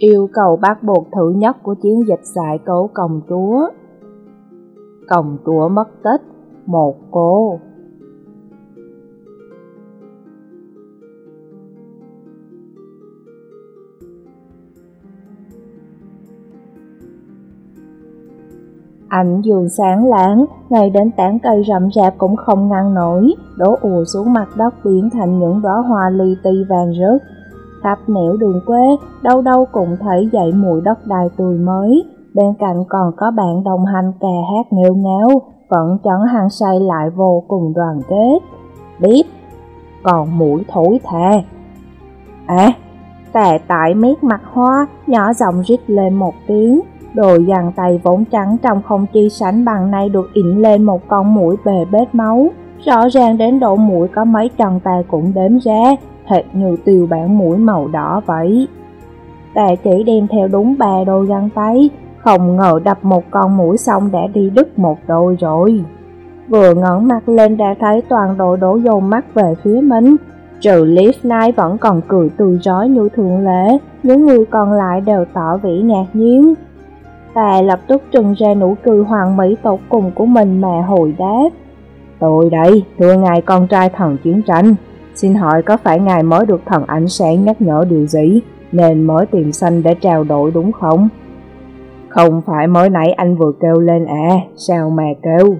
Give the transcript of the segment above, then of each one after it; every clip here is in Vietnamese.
Yêu cầu bắt buộc thứ nhất của chiến dịch giải cứu công chúa. Công chúa mất tích, một cô. Ánh dương sáng láng, ngay đến tảng cây rậm rạp cũng không ngăn nổi, đổ ùa xuống mặt đất biến thành những đóa hoa li ti vàng rớt. Khắp nẻo đường quê, đâu đâu cũng thấy dậy mùi đất đai tươi mới, bên cạnh còn có bạn đồng hành kè hát nghêu ngáo, vẫn chẳng hăng say lại vô cùng đoàn kết. Biết, còn mũi thổi thề À, tè tại miết mặt hoa, nhỏ giọng rít lên một tiếng, Đồ dàn tay vốn trắng trong không chi sánh bằng này được ịn lên một con mũi bề bết máu. Rõ ràng đến độ mũi có mấy trần tay cũng đếm ra, hệt như tiêu bản mũi màu đỏ vậy. Ta chỉ đem theo đúng ba đôi găng tay, không ngờ đập một con mũi xong đã đi đứt một đôi rồi. Vừa ngẩng mặt lên đã thấy toàn đội đổ dồn mắt về phía mình. Trừ Leaf Knight vẫn còn cười tươi rói như thường lệ, những người còn lại đều tỏ vẻ ngạc nhiên. Ta lập tức trừng ra nụ cười hoàng mỹ tột cùng của mình mà hồi đáp. Tôi đây, thưa ngài con trai thần chiến tranh. Xin hỏi có phải ngài mới được thần ánh sáng nhắc nhở điều gì, nên mới tìm xanh để trao đổi đúng không? Không phải mới nãy anh vừa kêu lên à, sao mà kêu?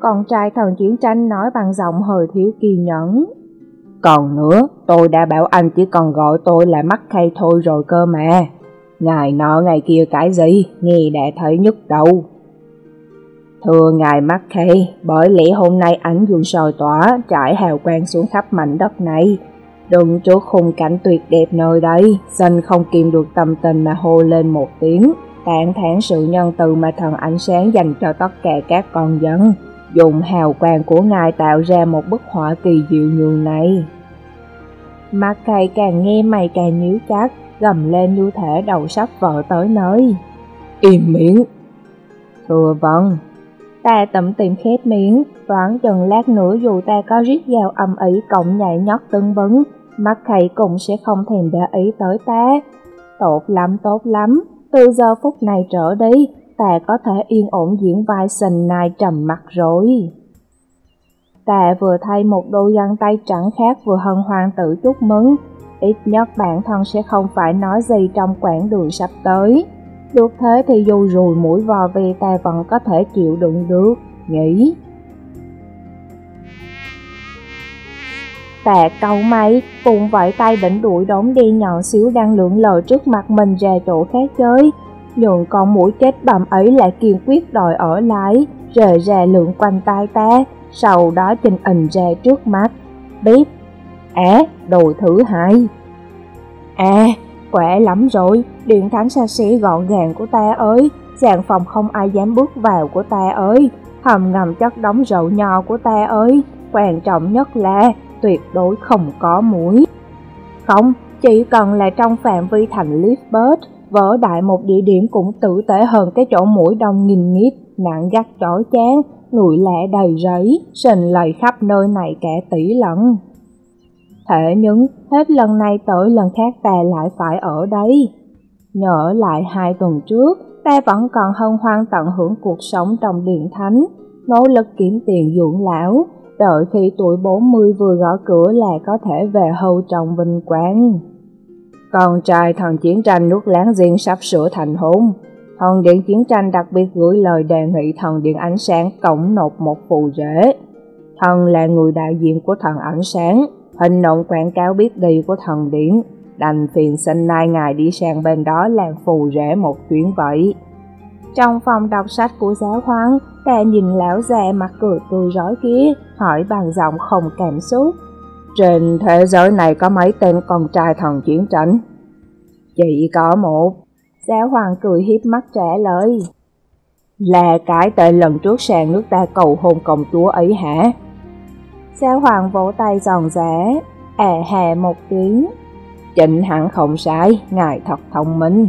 Con trai thần chiến tranh nói bằng giọng hơi thiếu kiên nhẫn. Còn nữa, tôi đã bảo anh chỉ còn gọi tôi là mắt khay thôi rồi cơ mà. Ngài nọ ngày kia cái gì, nghe đã thấy nhức đầu. Thưa ngài Mackay, bởi lẽ hôm nay ánh dương soi tỏa, trải hào quang xuống khắp mảnh đất này. Đừng trước khung cảnh tuyệt đẹp nơi đây, dân không kìm được tâm tình mà hô lên một tiếng, tạng thản sự nhân từ mà thần ánh sáng dành cho tất cả các con dân. Dùng hào quang của ngài tạo ra một bức họa kỳ diệu như này. Mackay càng nghe mày càng nhíu chắc, gầm lên như thể đầu sắp vợ tới nơi. Im miệng! Thưa vâng. Ta tẩm tìm khép miệng, đoán chừng lát nữa dù ta có rít gào âm ý cộng nhảy nhót tưng bấn, mắt khẩy cũng sẽ không thèm để ý tới ta. Tốt lắm, tốt lắm, từ giờ phút này trở đi, ta có thể yên ổn diễn vai sình nai trầm mặt rồi. Ta vừa thay một đôi găng tay trắng khác vừa hân hoan tự chúc mừng, ít nhất bản thân sẽ không phải nói gì trong quãng đường sắp tới. Được thế thì dù rùi mũi vò về ta vẫn có thể chịu đựng được, nghĩ. Tạ câu máy, cùng vẫy tay định đuổi đống đi nhỏ xíu đang lượn lờ trước mặt mình ra chỗ khác chơi. Nhưng con mũi chết bầm ấy lại kiên quyết đòi ở lại, rời ra lượn quanh tay ta, sau đó trình ình ra trước mắt. Biết À, đồ thứ hai. À, khỏe lắm rồi, điện thánh xa xỉ gọn gàng của ta ơi, sàn phòng không ai dám bước vào của ta ơi, hầm ngầm chất đóng rượu nho của ta ơi, quan trọng nhất là tuyệt đối không có mũi. Không, chỉ cần là trong phạm vi thành Lisbeth, vỡ đại một địa điểm cũng tử tế hơn cái chỗ mũi đông nghìn nghít, nặng gắt trói chán, người lạ đầy rẫy, sình lầy khắp nơi này kẻ tỷ lận. Thế nhưng hết lần này tới lần khác ta lại phải ở đây. Nhớ lại hai tuần trước, ta vẫn còn hân hoan tận hưởng cuộc sống trong điện thánh, nỗ lực kiếm tiền dưỡng lão, đợi khi tuổi 40 vừa gõ cửa là có thể về hưu trong vinh quang. Con trai thần chiến tranh nước láng giềng sắp sửa thành hôn. Thần điện chiến tranh đặc biệt gửi lời đề nghị thần điện ánh sáng cổng nộp một phù rễ. Thần là người đại diện của thần ánh sáng, Hình động quảng cáo biết đi của thần điện đành phiền xin nay ngài đi sang bên đó làm phù rễ một chuyến vậy. Trong phòng đọc sách của giáo hoang, ta nhìn lão già mặt cười tươi rói kia, hỏi bằng giọng không cảm xúc. Trên thế giới này có mấy tên con trai thần chiến tranh? Chỉ có một. Giáo hoàng cười hiếp mắt trả lời. Là cái tên lần trước sang nước ta cầu hôn công chúa ấy hả? Giáo hoàng vỗ tay giòn rẽ, à hà một tiếng. Trịnh hẳn không sai, ngài thật thông minh.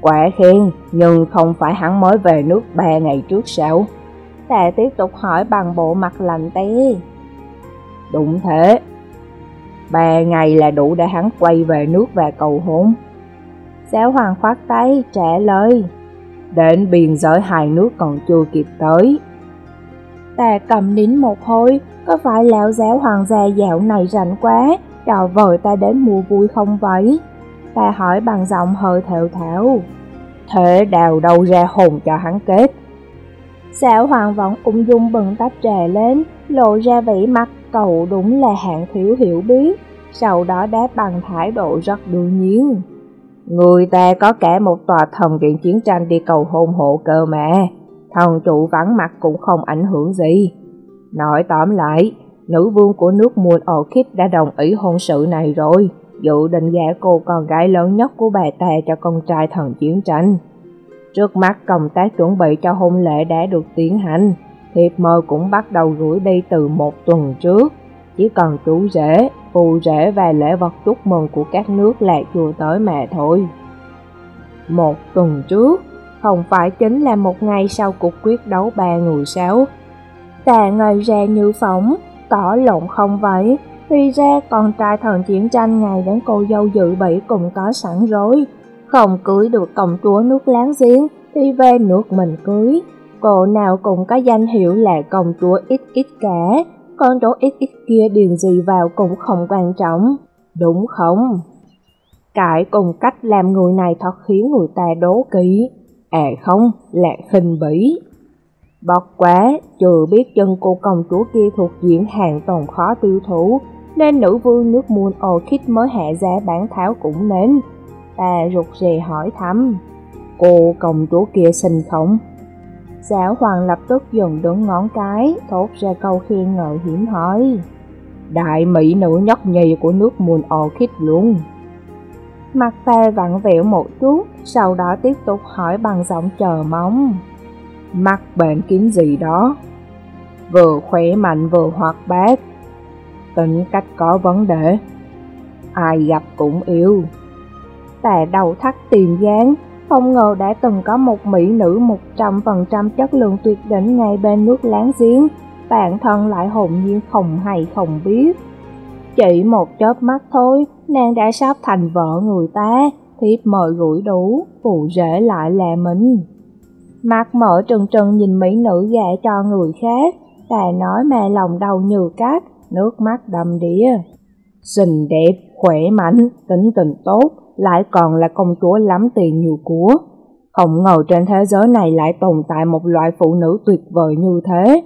Quả khen, nhưng không phải hắn mới về nước ba ngày trước sao? Ta tiếp tục hỏi bằng bộ mặt lạnh té. Đúng thế. Ba ngày là đủ để hắn quay về nước và cầu hôn. Giáo hoàng khoát tay, trả lời. Đến biên giới hai nước còn chưa kịp tới. Ta cầm nín một hồi, có phải lão giáo hoàng già dạo này rảnh quá, đòi vợ ta đến mua vui không vậy? Ta hỏi bằng giọng hơi thều thảo. Thế đào đâu ra hồn cho hắn kết? Giáo hoàng vẫn ung dung bừng tách trà lên, lộ ra vẻ mặt cậu đúng là hạng thiếu hiểu biết, sau đó đáp bằng thái độ rất đương nhiên. Người ta có cả một tòa thần viện chiến tranh đi cầu hôn hộ cơ mà, thần trụ vắng mặt cũng không ảnh hưởng gì. Nói tóm lại, nữ vương của nước Moon Orchid đã đồng ý hôn sự này rồi, dự định gả cô con gái lớn nhất của bà ta cho con trai thần chiến tranh. Trước mắt công tác chuẩn bị cho hôn lễ đã được tiến hành, thiệp mời cũng bắt đầu gửi đi từ một tuần trước. Chỉ cần chú rể, phù rể và lễ vật chúc mừng của các nước là chưa tới mà thôi. Một tuần trước, không phải chính là một ngày sau cuộc quyết đấu ba người sáu. tà ngồi ra như phóng, tỏ lộn không vậy, thì ra con trai thần chiến tranh ngày đến cô dâu dự bị cũng có sẵn rồi. Không cưới được công chúa nước láng giếng thì về nước mình cưới. Cô nào cũng có danh hiệu là công chúa ít ít cả, con chỗ ít ít kia điền gì vào cũng không quan trọng, đúng không? Cãi cùng cách làm người này thật khiến người ta đố kỵ, à không, là khinh bỉ. Bọt quá, trừ biết chân cô công chúa kia thuộc diện hàng tồn khó tiêu thụ, nên nữ vương nước muôn Orchid mới hạ giá bán tháo cũng nên. Ta rụt rè hỏi thăm, cô công chúa kia xinh không? Giáo hoàng lập tức dừng đứng ngón cái, thốt ra câu khen ngợi hiểm hỏi. Đại mỹ nữ nhất nhì của nước muôn Orchid luôn. Mặt ta vặn vẹo một chút, sau đó tiếp tục hỏi bằng giọng chờ mong. Mắc bệnh kiếm gì đó? Vừa khỏe mạnh vừa hoạt bát, tính cách có vấn đề. Ai gặp cũng yêu. Tà đầu thắt tìm dáng, không ngờ đã từng có một mỹ nữ 100% chất lượng tuyệt đỉnh ngay bên nước láng giếng, bản thân lại hồn nhiên không hay không biết. Chỉ một chớp mắt thôi, nàng đã sắp thành vợ người ta, thiếp mời gửi đủ, phụ rể lại là mình. Mắt mở trừng trừng nhìn mỹ nữ gạ cho người khác, ta nói mà lòng đầu như cát, nước mắt đầm đìa. Xinh đẹp, khỏe mạnh, tính tình tốt, lại còn là công chúa lắm tiền nhiều của. Không ngờ trên thế giới này lại tồn tại một loại phụ nữ tuyệt vời như thế.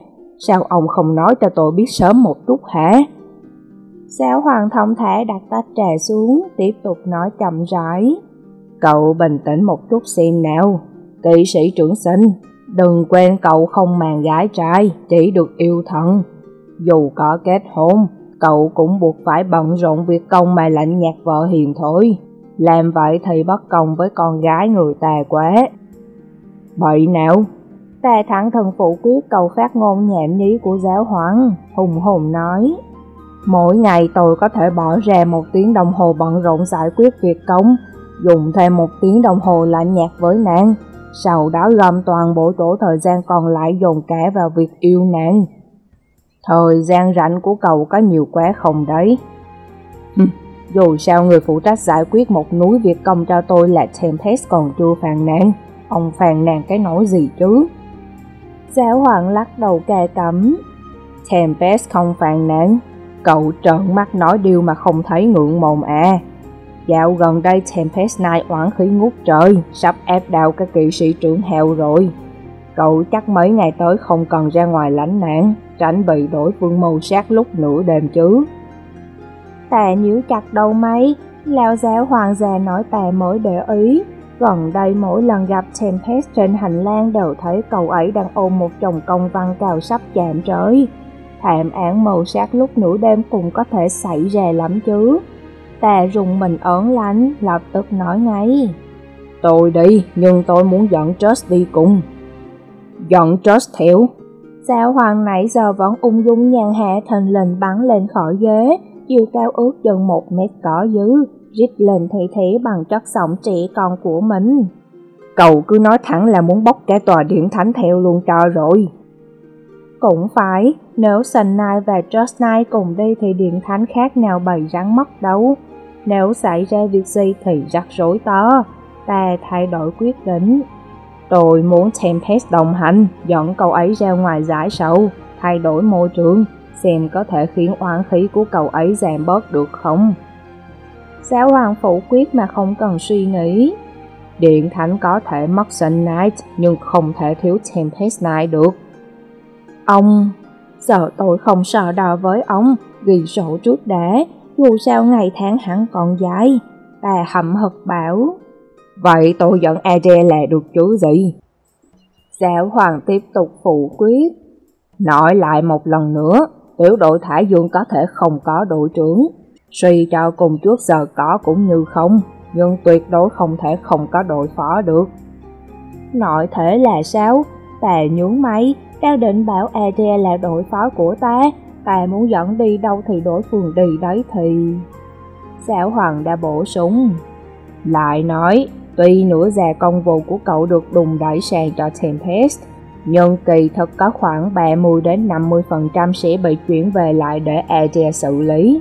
Sao ông không nói cho tôi biết sớm một chút hả? Sao hoàng thông thả đặt tách trà xuống, tiếp tục nói chậm rãi. Cậu bình tĩnh một chút xem nào, kỵ sĩ trưởng sinh, đừng quên cậu không màng gái trai, chỉ được yêu thân. Dù có kết hôn, cậu cũng buộc phải bận rộn việc công mà lạnh nhạt vợ hiền thôi. Làm vậy thì bất công với con gái người ta quá. Bậy nào? Ta thẳng thần phụ quyết cầu phát ngôn nhảm nhí của giáo hoàng, hùng hùng nói. Mỗi ngày tôi có thể bỏ ra một tiếng đồng hồ bận rộn giải quyết việc công, dùng thêm một tiếng đồng hồ lạnh nhạt với nàng, sau đó gom toàn bộ chỗ thời gian còn lại dồn cả vào việc yêu nàng. Thời gian rảnh của cậu có nhiều quá không đấy? Dù sao người phụ trách giải quyết một núi việc công cho tôi là Tempest còn chưa phàn nàn, ông phàn nàn cái nỗi gì chứ? Giáo hoàng lắc đầu cà cẩm. Tempest không phàn nàn, cậu trợn mắt nói điều mà không thấy ngượng mồm à. Dạo gần đây Tempest Knight oán khí ngút trời, sắp ép đào các kỵ sĩ trưởng heo rồi. Cậu chắc mấy ngày tới không cần ra ngoài lánh nạn, tránh bị đổi phương màu sát lúc nửa đêm chứ. Tà nhíu chặt đầu máy, lão giáo hoàng già nói tà mới để ý. Gần đây mỗi lần gặp Tempest trên hành lang đều thấy cậu ấy đang ôm một chồng công văn cao sắp chạm trời. Thảm án màu sát lúc nửa đêm cũng có thể xảy ra lắm chứ. Tà rùng mình ớn lánh, lập tức nói ngay. Tôi đi, nhưng tôi muốn dẫn Just đi cùng. Dẫn Just theo. Giáo hoàng nãy giờ vẫn ung dung nhàn hạ thần lình bắn lên khỏi ghế, chiều cao ước chừng một mét cỏ dứ, rít lên thị thế bằng chất giọng trẻ con của mình. Cậu cứ nói thẳng là muốn bóc cả tòa điện thánh theo luôn cho rồi. Cũng phải, nếu Sun Knight và Just Knight cùng đi thì điện thánh khác nào bày rắn mất đâu. Nếu xảy ra việc gì thì rắc rối to. Ta thay đổi quyết định. Tôi muốn Tempest đồng hành, dẫn cậu ấy ra ngoài giải sầu, thay đổi môi trường, xem có thể khiến oán khí của cậu ấy giảm bớt được không. Giáo hoàng phủ quyết mà không cần suy nghĩ. Điện thánh có thể mất Sun Knight, nhưng không thể thiếu Tempest Knight được. Ông, giờ tôi không sợ đò với ông, ghi sổ trước đã, dù sao ngày tháng hẳn còn dài. Ta hậm hực bảo. Vậy tôi dẫn Adele được chứ gì? Giáo hoàng tiếp tục phụ quyết. Nói lại một lần nữa, tiểu đội Thải Dương có thể không có đội trưởng. Suy cho cùng trước giờ có cũng như không, nhưng tuyệt đối không thể không có đội phó được. Nội thể là sao? Ta nhún máy, đang định bảo Adele là đội phó của ta, ta muốn dẫn đi đâu thì đối phương đi đấy thì... Xảo hoàng đã bổ sung. Lại nói, tuy nửa già công vụ của cậu được đùng đẩy sang cho Tempest, nhưng kỳ thật có khoảng 30 đến 50% sẽ bị chuyển về lại để Adele xử lý.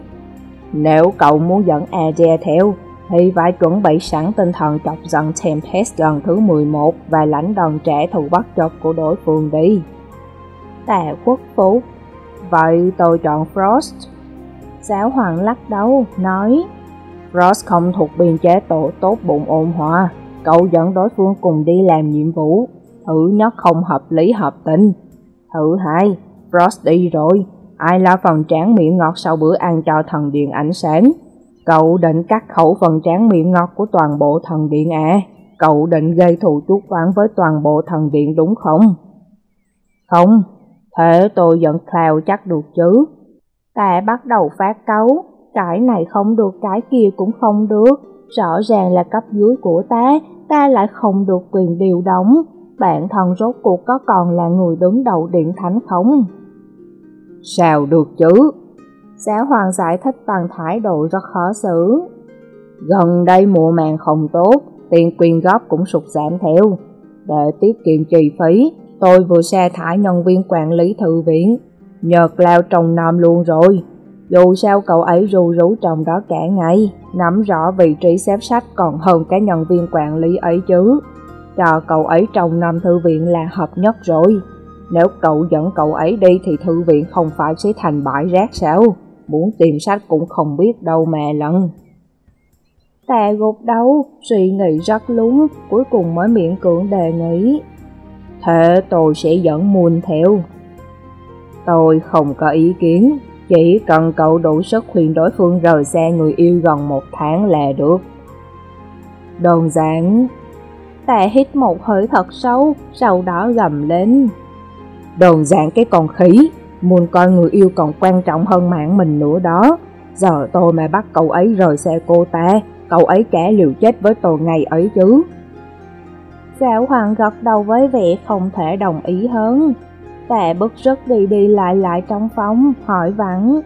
Nếu cậu muốn dẫn Adele theo, thì phải chuẩn bị sẵn tinh thần chọc giận Tempest lần thứ 11 và lãnh đòn trẻ thù bắt chọc của đối phương đi. Tà quốc phú Vậy tôi chọn Frost. Giáo hoàng lắc đầu, nói Frost không thuộc biên chế tổ tốt bụng ôn hòa. Cậu dẫn đối phương cùng đi làm nhiệm vụ. Thử nhất không hợp lý hợp tình. Thử hai, Frost đi rồi. Ai lo phần tráng miệng ngọt sau bữa ăn cho thần điện ánh sáng? Cậu định cắt khẩu phần tráng miệng ngọt của toàn bộ thần điện à? Cậu định gây thù chuốc oán với toàn bộ thần điện đúng không? Không, Thế tôi giận Cloud chắc được chứ. Ta bắt đầu phát cấu, cái này không được cái kia cũng không được. Rõ ràng là cấp dưới của ta, ta lại không được quyền điều động. Bản thân rốt cuộc có còn là người đứng đầu điện thánh không? Sao được chứ? Giáo hoàng giải thích bằng thái độ rất khó xử. Gần đây mùa màng không tốt, tiền quyền góp cũng sụt giảm theo. Để tiết kiệm chi phí, Tôi vừa sa thải nhân viên quản lý thư viện, nhợt lao trồng nom luôn rồi. Dù sao cậu ấy ru rú trong đó cả ngày, nắm rõ vị trí xếp sách còn hơn cái nhân viên quản lý ấy chứ. Cho cậu ấy trồng nom thư viện là hợp nhất rồi. Nếu cậu dẫn cậu ấy đi thì thư viện không phải sẽ thành bãi rác sao? Muốn tìm sách cũng không biết đâu mà lần. Tà gục đầu, suy nghĩ rất lúng, cuối cùng mới miệng cưỡng đề nghị. Thế tôi sẽ dẫn muôn theo. Tôi không có ý kiến, chỉ cần cậu đủ sức khuyên đối phương rời xa người yêu gần một tháng là được. Đơn giản. ta hít một hơi thật sâu, sau đó gầm lên. Đơn giản cái con khí, muốn coi người yêu còn quan trọng hơn mạng mình nữa đó. Giờ tôi mà bắt cậu ấy rời xa cô ta, cậu ấy cả liều chết với tôi ngày ấy chứ. Giáo hoàng gật đầu với vẻ không thể đồng ý hơn. Tệ bức rất đi đi lại lại trong phòng, hỏi vắng.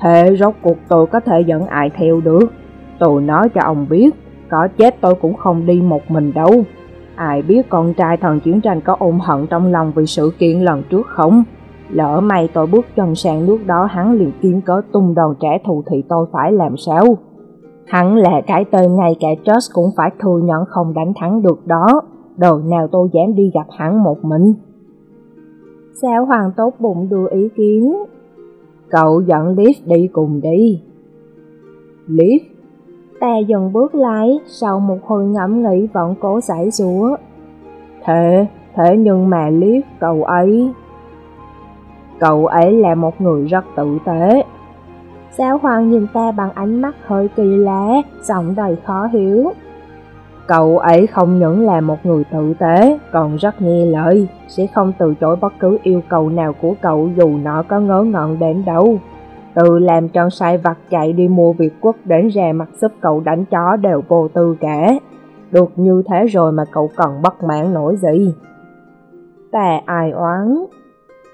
Thế rốt cuộc tôi có thể dẫn ai theo được? Tôi nói cho ông biết, có chết tôi cũng không đi một mình đâu. Ai biết con trai thần chiến tranh có ôm hận trong lòng vì sự kiện lần trước không? Lỡ may tôi bước chân sang nước đó hắn liền kiếm cớ tung đòn trả thù thì tôi phải làm sao? Hắn là cái tên ngay cả Josh cũng phải thừa nhận không đánh thắng được đó. Đời nào tôi dám đi gặp hắn một mình. Sao hoàng tốt bụng đưa ý kiến? Cậu dẫn Liv đi cùng đi. Liv? Ta dần bước lại, sau một hồi ngẫm nghĩ vẫn cố giải rúa. Thế, thế nhưng mà Liv cậu ấy... Cậu ấy là một người rất tự tế, Giáo hoàng nhìn ta bằng ánh mắt hơi kỳ lạ, giọng đầy khó hiểu. Cậu ấy không những là một người tử tế, còn rất nghe lời, sẽ không từ chối bất cứ yêu cầu nào của cậu dù nó có ngớ ngẩn đến đâu. Từ làm tròn sai vặt chạy đi mua Việt quốc đến ra mặt giúp cậu đánh chó đều vô tư cả. Được như thế rồi mà cậu còn bất mãn nổi gì. Ta ai oán.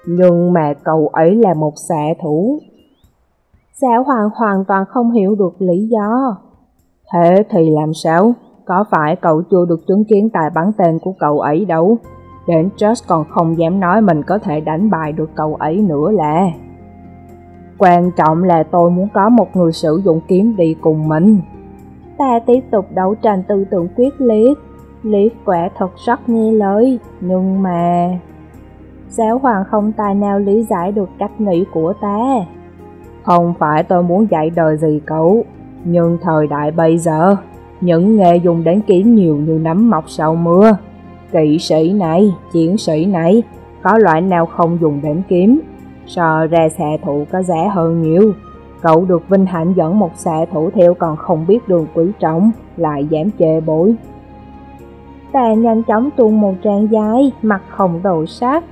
Nhưng mà cậu ấy là một xạ thủ, Giáo hoàng hoàn toàn không hiểu được lý do. Thế thì làm sao? Có phải cậu chưa được chứng kiến tài bắn tên của cậu ấy đâu? Đến Josh còn không dám nói mình có thể đánh bại được cậu ấy nữa là... Quan trọng là tôi muốn có một người sử dụng kiếm đi cùng mình. Ta tiếp tục đấu tranh tư tưởng quyết liệt. Liệt quả thật rất nghe lời, nhưng mà... Giáo hoàng không tài nào lý giải được cách nghĩ của ta. Không phải tôi muốn dạy đời gì cậu, nhưng thời đại bây giờ, những nghề dùng đến kiếm nhiều như nấm mọc sau mưa. Kỵ sĩ này, chiến sĩ này, có loại nào không dùng đến kiếm, sợ ra xạ thủ có rẻ hơn nhiều. Cậu được vinh hạnh dẫn một xạ thủ theo còn không biết đường quý trọng, lại dám chê bối. Ta nhanh chóng tuôn một trang dài, mặt không đồ sát.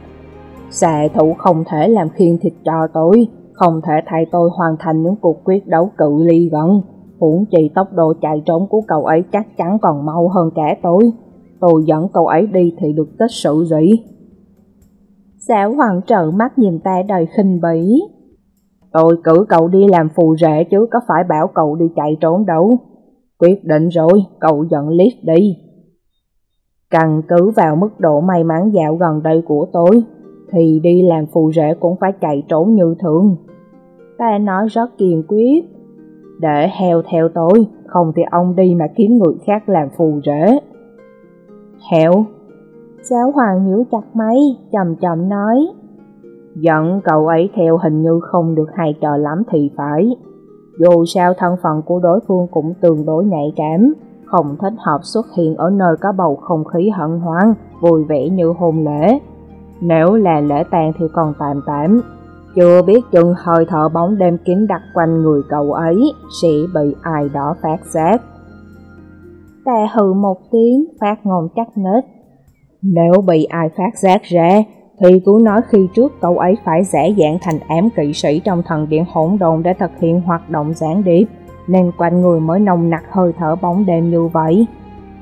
Xạ thủ không thể làm khiên thịt cho tôi, không thể thay tôi hoàn thành những cuộc quyết đấu cự ly gần. Huống chi tốc độ chạy trốn của cậu ấy chắc chắn còn mau hơn cả tôi. Tôi dẫn cậu ấy đi thì được tích sự gì? Giáo hoàng trợ mắt nhìn ta đầy khinh bỉ. Tôi cử cậu đi làm phù rể chứ có phải bảo cậu đi chạy trốn đâu. Quyết định rồi, cậu dẫn liếc đi. Căn cứ vào mức độ may mắn dạo gần đây của tôi, thì đi làm phù rể cũng phải chạy trốn như thường. Ta nói rất kiên quyết. Để heo theo tôi, không thì ông đi mà kiếm người khác làm phù rể. Heo? Giáo hoàng nhíu chặt máy, chậm chậm nói. giận cậu ấy theo hình như không được hay trò lắm thì phải. Dù sao thân phận của đối phương cũng tương đối nhạy cảm, không thích hợp xuất hiện ở nơi có bầu không khí hận hoang, vui vẻ như hôn lễ. Nếu là lễ tàn thì còn tạm tạm, chưa biết chừng hơi thở bóng đêm kín đặt quanh người cậu ấy sẽ bị ai đó phát giác. Ta hừ một tiếng, phát ngôn chắc nết. Nếu bị ai phát giác ra, thì cứ nói khi trước cậu ấy phải giả dạng thành ám kỵ sĩ trong thần điện hỗn độn để thực hiện hoạt động gián điệp, nên quanh người mới nồng nặc hơi thở bóng đêm như vậy.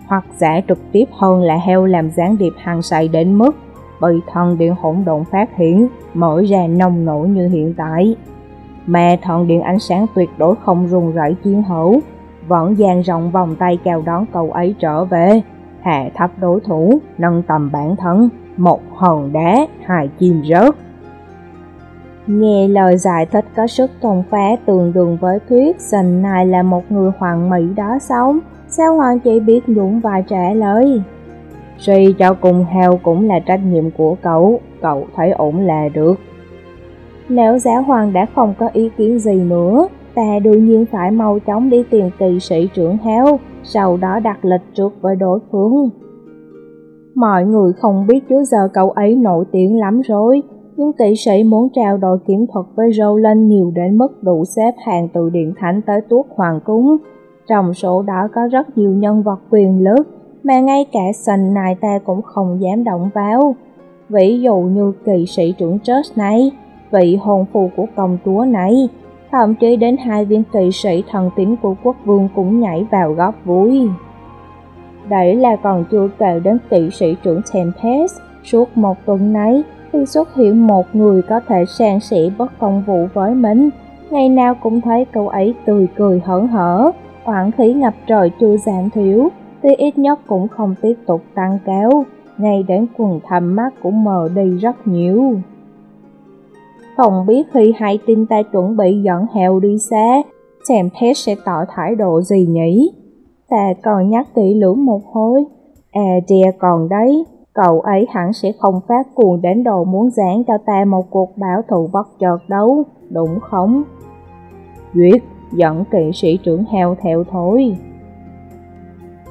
Hoặc giả trực tiếp hơn là heo làm gián điệp hàng say đến mức bị thần điện hỗn độn phát hiện, mở ra nông nổi như hiện tại. Mà thần điện ánh sáng tuyệt đối không rung rẩy chiến hữu, vẫn dang rộng vòng tay chào đón cậu ấy trở về, hạ thấp đối thủ, nâng tầm bản thân, một hòn đá, hai chim rớt. Nghe lời giải thích có sức công phá tương đương với thuyết Sình này là một người hoàng mỹ đó sống, sao hoàng chỉ biết dũng và trả lời. Suy cho cùng heo cũng là trách nhiệm của cậu, cậu thấy ổn là được. Nếu giáo hoàng đã không có ý kiến gì nữa, ta đương nhiên phải mau chóng đi tìm kỳ sĩ trưởng heo, sau đó đặt lịch trước với đối phương. Mọi người không biết trước giờ cậu ấy nổi tiếng lắm rồi, nhưng kỵ sĩ muốn trao đổi kiếm thuật với Roland nhiều đến mức đủ xếp hàng từ Điện Thánh tới tuốt Hoàng Cung. Trong số đó có rất nhiều nhân vật quyền lực, mà ngay cả sành nài ta cũng không dám động vào. Ví dụ như kỵ sĩ trưởng Church này, vị hồn phù của công chúa này, thậm chí đến hai viên kỵ sĩ thần tín của quốc vương cũng nhảy vào góp vui. Đấy là còn chưa kể đến kỵ sĩ trưởng Tempest, suốt một tuần nay, khi xuất hiện một người có thể san sẻ bất công vụ với mình, ngày nào cũng thấy cậu ấy tươi cười hở hở, oản khí ngập trời chưa giảm thiếu, thì ít nhất cũng không tiếp tục tăng kéo ngay đến quần thầm mắt cũng mờ đi rất nhiều. Không biết khi hai tin ta chuẩn bị dẫn heo đi xa, thế sẽ tỏ thái độ gì nhỉ? Ta còn nhắc kỹ lưỡng một hồi. À dear còn đấy, cậu ấy hẳn sẽ không phát cuồng đến độ muốn giảng cho ta một cuộc bảo thù bất chợt đâu, đúng không? Duyệt, dẫn kỵ sĩ trưởng heo theo thôi.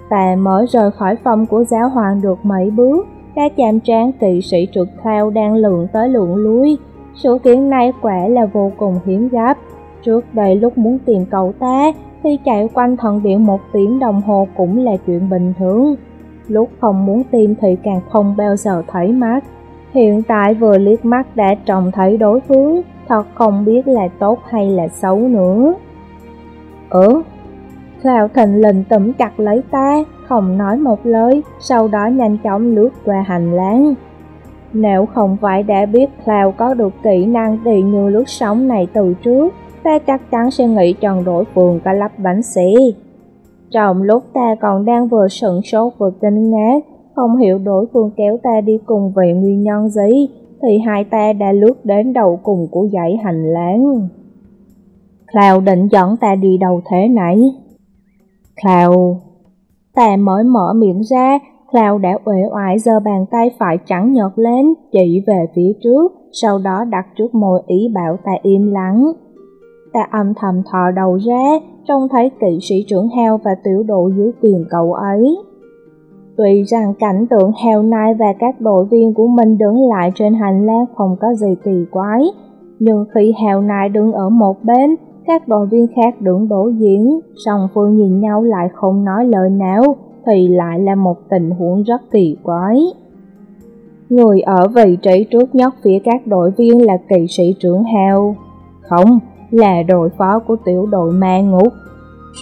Ta mới rời khỏi phòng của giáo hoàng được mấy bước, đã chạm trán kỵ sĩ trực theo đang lượn tới lượn lui. Sự kiện này quả là vô cùng hiếm gặp. Trước đây lúc muốn tìm cậu ta, thì chạy quanh thần điện một tiếng đồng hồ cũng là chuyện bình thường. Lúc không muốn tìm thì càng không bao giờ thấy mắt. Hiện tại vừa liếc mắt đã trông thấy đối phương, thật không biết là tốt hay là xấu nữa. Ừ, Khao thình lình tẩm chặt lấy ta, không nói một lời, sau đó nhanh chóng lướt qua hành lang. Nếu không phải đã biết Cloud có được kỹ năng đi như lướt sóng này từ trước, ta chắc chắn sẽ nghĩ Trần Đổi Phường có lắp bánh xì. Trong lúc ta còn đang vừa sửng sốt vừa kinh ngạc, không hiểu đối phương kéo ta đi cùng vì nguyên nhân gì, thì hai ta đã lướt đến đầu cùng của dãy hành lang. Cloud định dẫn ta đi đâu thế này? Cloud. Ta mới mở miệng ra, Cloud đã uể oải giơ bàn tay phải trắng nhợt lên, chỉ về phía trước, sau đó đặt trước môi ý bảo ta im lặng. Ta âm thầm thò đầu ra, trông thấy kỵ sĩ trưởng heo và tiểu đội dưới quyền cậu ấy. Tuy rằng cảnh tượng heo nai và các đội viên của mình đứng lại trên hành lang không có gì kỳ quái, nhưng khi heo nai đứng ở một bên, các đội viên khác đứng đối diện, song phương nhìn nhau lại không nói lời nào, thì lại là một tình huống rất kỳ quái. Người ở vị trí trước nhất phía các đội viên là kỳ sĩ trưởng heo. Không, là đội phó của tiểu đội ma ngục.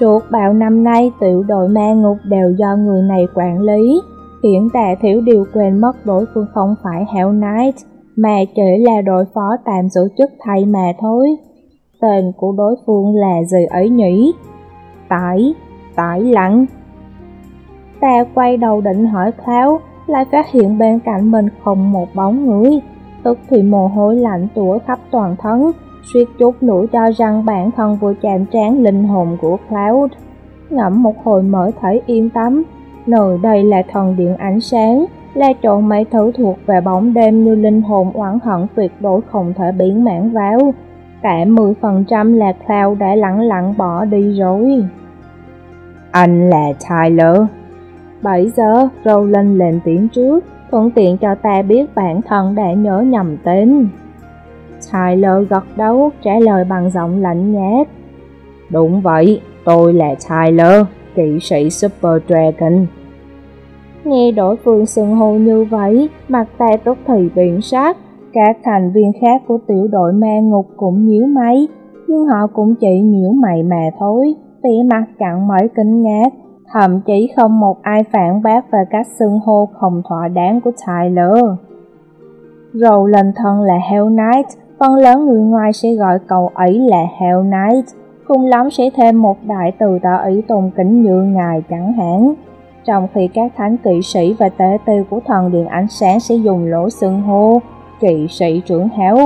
Suốt bao năm nay tiểu đội ma ngục đều do người này quản lý, hiện tại thiểu điều quên mất đối phương không phải Hell Knight, mà chỉ là đội phó tạm giữ chức thay mà thôi. Tên của đối phương là gì ấy nhỉ? Tải, tải lặng. Ta quay đầu định hỏi Cloud, lại phát hiện bên cạnh mình không một bóng người. Tức thì mồ hôi lạnh tủa khắp toàn thân, suýt chút nữa cho rằng bản thân vừa chạm trán linh hồn của Cloud. Ngẫm một hồi mới thấy yên tâm, nơi đây là thần điện ánh sáng, là chỗ mấy thứ thuộc về bóng đêm như linh hồn oán hận tuyệt đối không thể biến mãn vào. Cả 10% là Cloud đã lặng lặng bỏ đi rồi. Anh là Tyler. 7 giờ, Roland lên tiếng trước, thuận tiện cho ta biết bản thân đã nhớ nhầm tên. Tyler gật đầu trả lời bằng giọng lạnh nhạt. Đúng vậy, tôi là Tyler, kỵ sĩ Super Dragon. Nghe đối phương xưng hô như vậy, mặt ta tức thì biến sắc. Các thành viên khác của tiểu đội ma ngục cũng nhíu máy, nhưng họ cũng chỉ nhíu mày mà thôi, vẻ mặt chẳng mấy kinh ngạc. Thậm chí không một ai phản bác về cách xưng hô không thỏa đáng của Tyler. Rồi lần thân là Hell Knight, phần lớn người ngoài sẽ gọi cậu ấy là Hell Knight, cùng lắm sẽ thêm một đại từ tỏ ý tôn kính như ngài chẳng hạn. Trong khi các thánh kỵ sĩ và tế tư của thần điện ánh sáng sẽ dùng lỗ xưng hô, kỵ sĩ trưởng héo.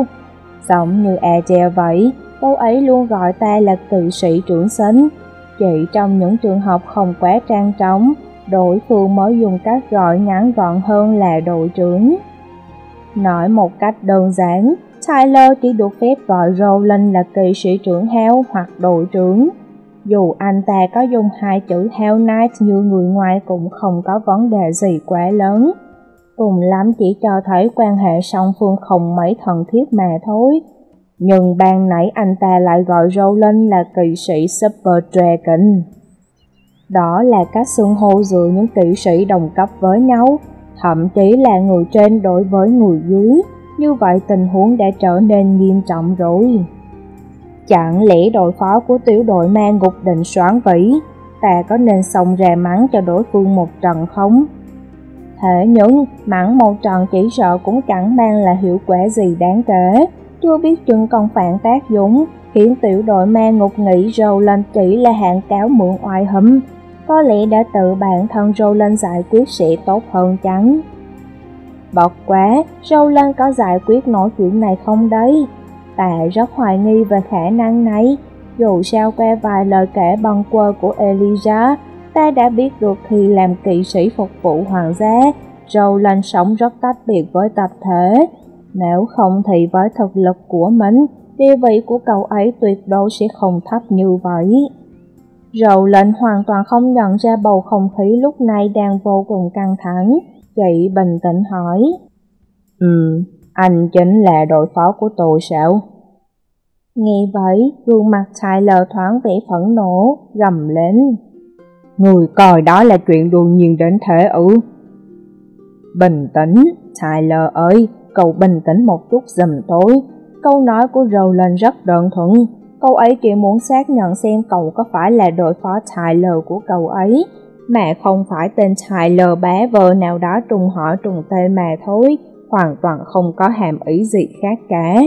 Giống như Adele vậy, cô ấy luôn gọi ta là kỵ sĩ trưởng sến. Chỉ trong những trường hợp không quá trang trọng, đội phương mới dùng cách gọi ngắn gọn hơn là đội trưởng. Nói một cách đơn giản, Tyler chỉ được phép gọi Roland là kỵ sĩ trưởng heo hoặc đội trưởng. Dù anh ta có dùng hai chữ Hell Knight như người ngoài cũng không có vấn đề gì quá lớn. Cùng lắm chỉ cho thấy quan hệ song phương không mấy thân thiết mà thôi. Nhưng ban nãy anh ta lại gọi Roland là kỵ sĩ Super Dragon. Đó là các xương hô giữa những kỵ sĩ đồng cấp với nhau, thậm chí là người trên đối với người dưới. Như vậy tình huống đã trở nên nghiêm trọng rồi. Chẳng lẽ đội phó của tiểu đội mang gục định soán vĩ, ta có nên xông ra mắng cho đối phương một trận không? Thế nhưng, mắng một trận chỉ sợ cũng chẳng mang là hiệu quả gì đáng kể, chưa biết chừng còn phản tác dụng, khiến tiểu đội ma ngục nghĩ Roland chỉ là hạng cáo mượn oai hấm. Có lẽ đã tự bản thân Roland giải quyết sẽ tốt hơn chắn. Bật quá, Roland có giải quyết nổi chuyện này không đấy? tạ rất hoài nghi về khả năng này. Dù sao qua vài lời kể băng quơ của Elijah, ta đã biết được khi làm kỵ sĩ phục vụ hoàng gia, Roland sống rất tách biệt với tập thể. Nếu không thì với thực lực của mình, địa vị của cậu ấy tuyệt đối sẽ không thấp như vậy. Roland hoàn toàn không nhận ra bầu không khí lúc này đang vô cùng căng thẳng. Chị bình tĩnh hỏi. Ừ, anh chính là đội phó của tôi sao? Nghe vậy, gương mặt Tyler thoáng vẻ phẫn nộ, gầm lên. Người coi đó là chuyện đương nhiên đến thế ư. Bình tĩnh, Tyler ơi, cậu bình tĩnh một chút dùm tối Câu nói của Roland rất đơn thuần, cậu ấy chỉ muốn xác nhận xem cậu có phải là đội phó Tyler của cậu ấy, mà không phải tên Tyler bé vợ nào đó trùng họ trùng tên mà thôi, hoàn toàn không có hàm ý gì khác cả.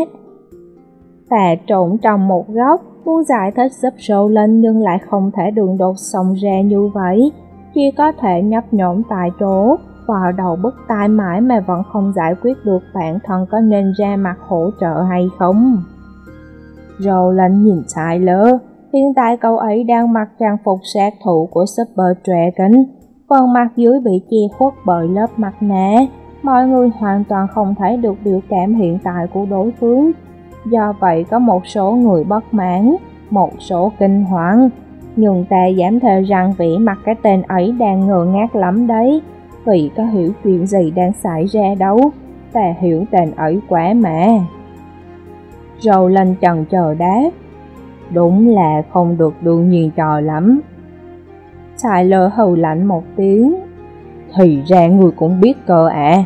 Tà trộn trong một góc, muốn giải thích giúp sâu lên nhưng lại không thể đường đột xông ra như vậy, chỉ có thể nhấp nhổm tại chỗ, vào đầu bức tai mãi mà vẫn không giải quyết được bản thân có nên ra mặt hỗ trợ hay không. Rồi lên nhìn sai lơ, Hiện tại cậu ấy đang mặc trang phục sát thủ của Super Dragon, phần mặt dưới bị che khuất bởi lớp mặt nạ. Mọi người hoàn toàn không thấy được biểu cảm hiện tại của đối phương. Do vậy có một số người bất mãn, một số kinh hoàng. Nhưng ta dám thề rằng vĩ mặt cái tên ấy đang ngờ ngác lắm đấy, vì có hiểu chuyện gì đang xảy ra đâu. Ta hiểu tên ấy quá mà. Râu lên trần chờ đáp. Đúng là không được đương nhiên trò lắm. Tyler hầu lạnh một tiếng. Thì ra người cũng biết cơ ạ. À.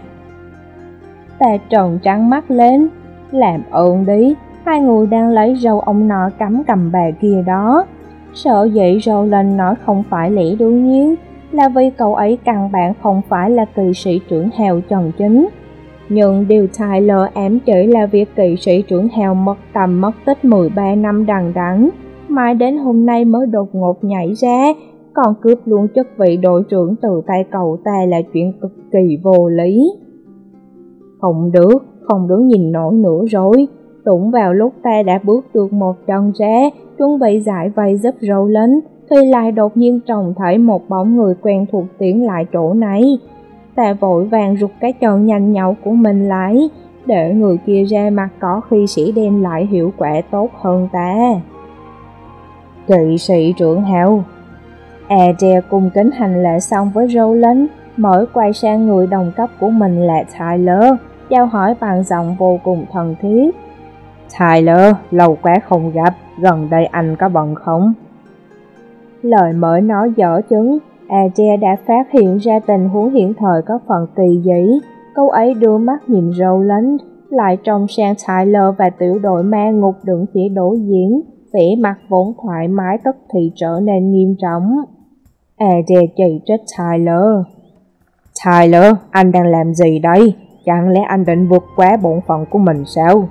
Ta tròn trắng mắt lên. Làm ơn đi, hai người đang lấy râu ông nọ cắm cầm bà kia đó. Sợ dậy râu lên nói không phải lẽ đương nhiên, là vì cậu ấy căn bản không phải là kỳ sĩ trưởng hèo trần chính. Nhưng điều Tyler ám chỉ là việc kỳ sĩ trưởng hèo mất tầm mất tích 13 năm đằng đẵng, mãi đến hôm nay mới đột ngột nhảy ra, còn cướp luôn chức vị đội trưởng từ tay cậu ta là chuyện cực kỳ vô lý. Không được, không đứng nhìn nổi nữa rồi, Đúng vào lúc ta đã bước được một chân rẽ chuẩn bị giải vây giúp râu lên, thì lại đột nhiên trông thấy một bóng người quen thuộc tiến lại chỗ này. Ta vội vàng rụt cái chân nhanh nhậu của mình lại, để người kia ra mặt có khi sĩ đem lại hiệu quả tốt hơn ta. Kỵ sĩ trưởng hào e Adair cung kính hành lễ xong với Roland, mới quay sang người đồng cấp của mình là Tyler, giao hỏi bằng giọng vô cùng thân thiết. Tyler, lâu quá không gặp, gần đây anh có bận không? Lời mở nói dở chứng, Aja đã phát hiện ra tình huống hiện thời có phần kỳ dĩ. Câu ấy đưa mắt nhìn Roland, lại trông sang Tyler và tiểu đội ma ngục đứng phía đối diện, vẻ mặt vốn thoải mái tức thì trở nên nghiêm trọng. Aja chỉ trách Tyler. Tyler, anh đang làm gì đây? Chẳng lẽ anh định vượt quá bổn phận của mình sao?